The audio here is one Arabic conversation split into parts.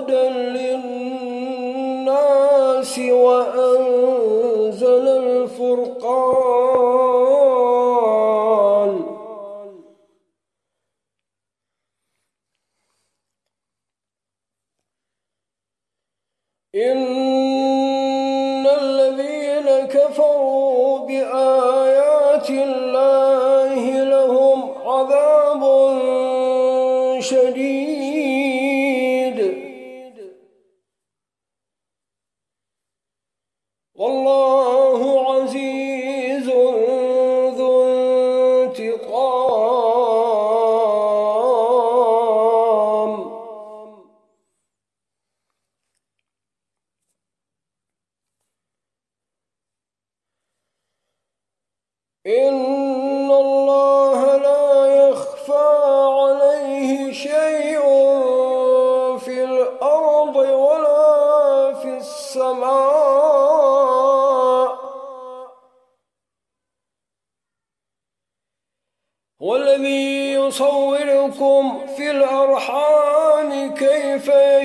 هدى للناس وأنزل الفرقان. إن الذين كفروا بآيات الله لهم عذاب شديد.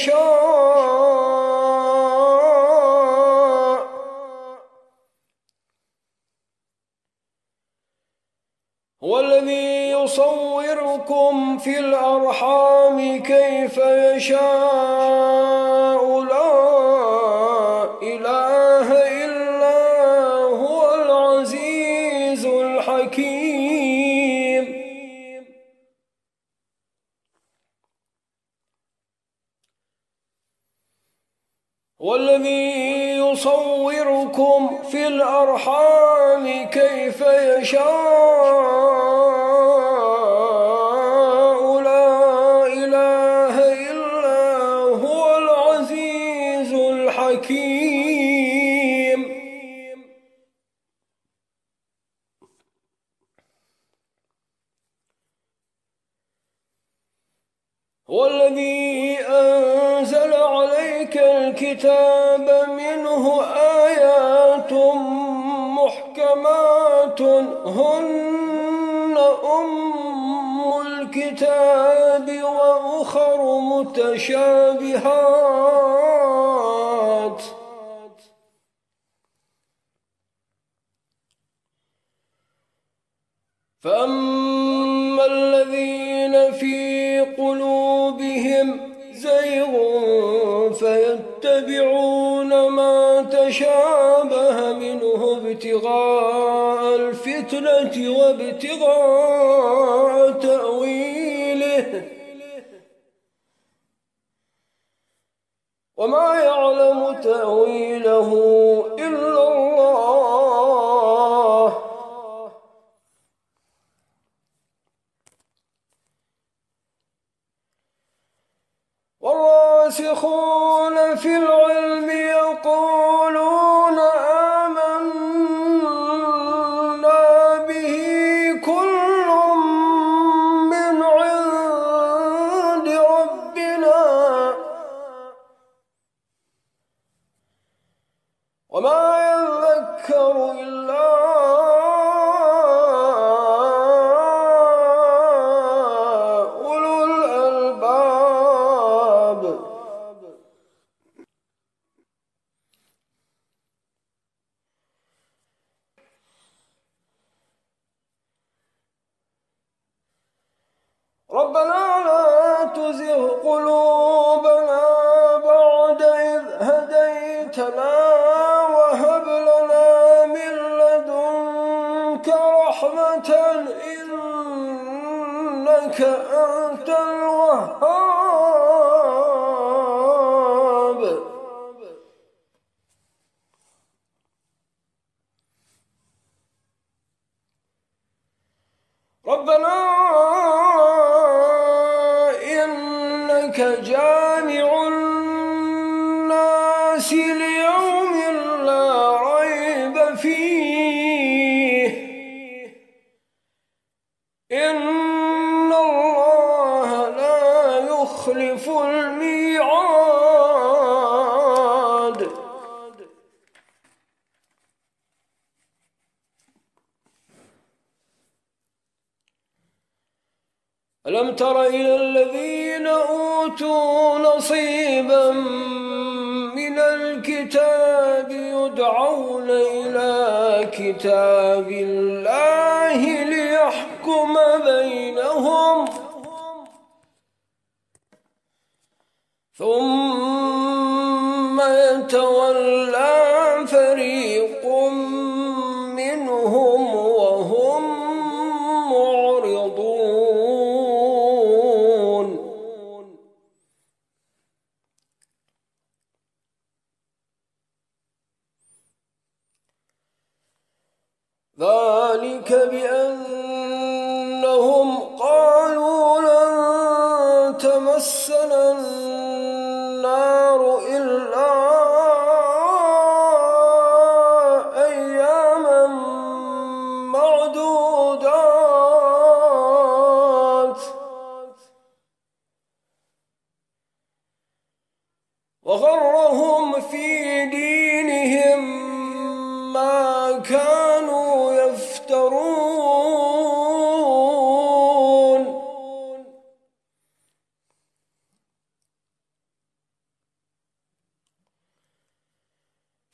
يشاء. هو الذي يصوركم في الأرحام كيف يشاء لا هن أم الكتاب وأخر متشابهات ابتغاء الفتنة وابتغاء تأويله. وما يعلم تأويله إلا الله. والراسخون في العلم يقولون ربنا لا تزغ قلوبنا ألم تر إلى الذين أوتوا نصيبا من الكتاب يدعون إلى كتاب الله ليحكم بينهم ثم يتولى لن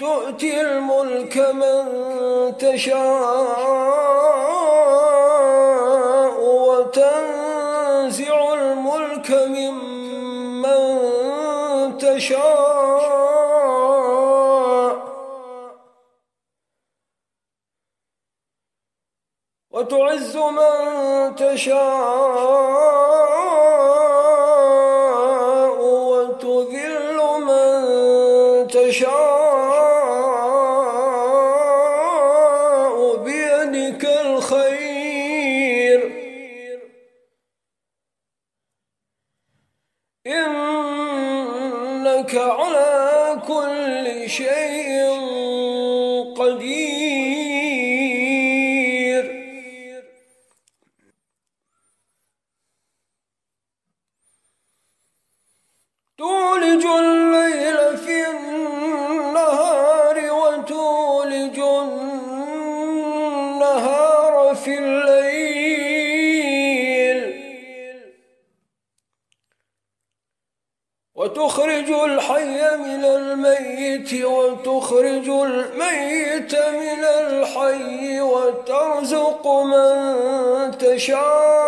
تؤتي الملك من تشاء وتنزع الملك ممن تشاء وتعز من تشاء 咦 الميت من الحي وترزق من تشاء.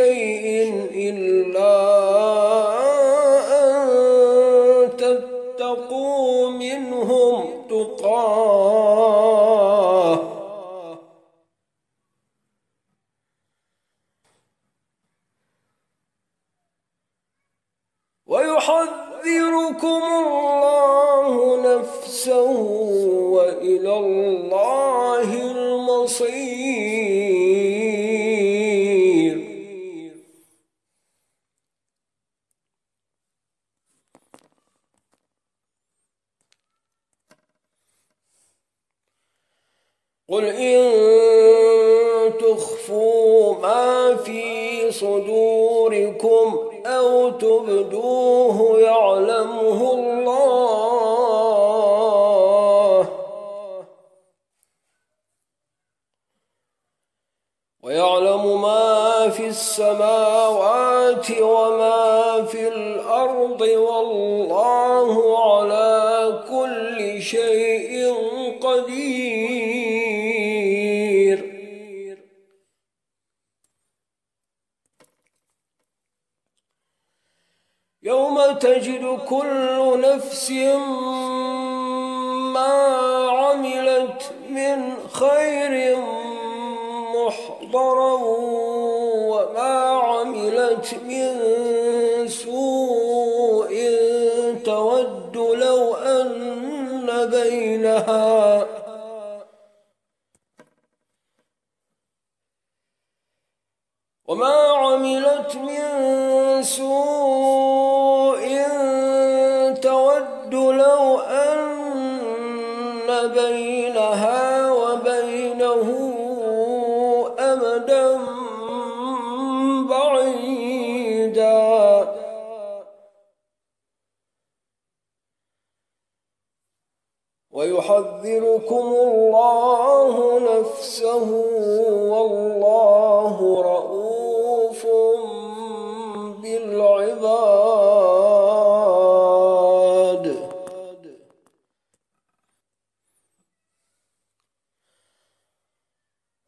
شيء إلا قل إن تخفوا ما في صدوركم أو تبدوه يعلمه الله ويعلم ما في السماوات وما في الأرض والله كل نفس ما عملت من خير محضرا وما عملت من سوء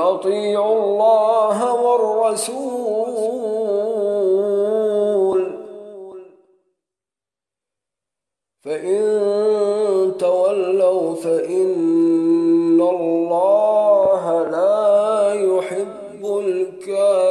قل أطيعوا الله والرسول. فإن تولوا فإن الله لا يحب الكافرين.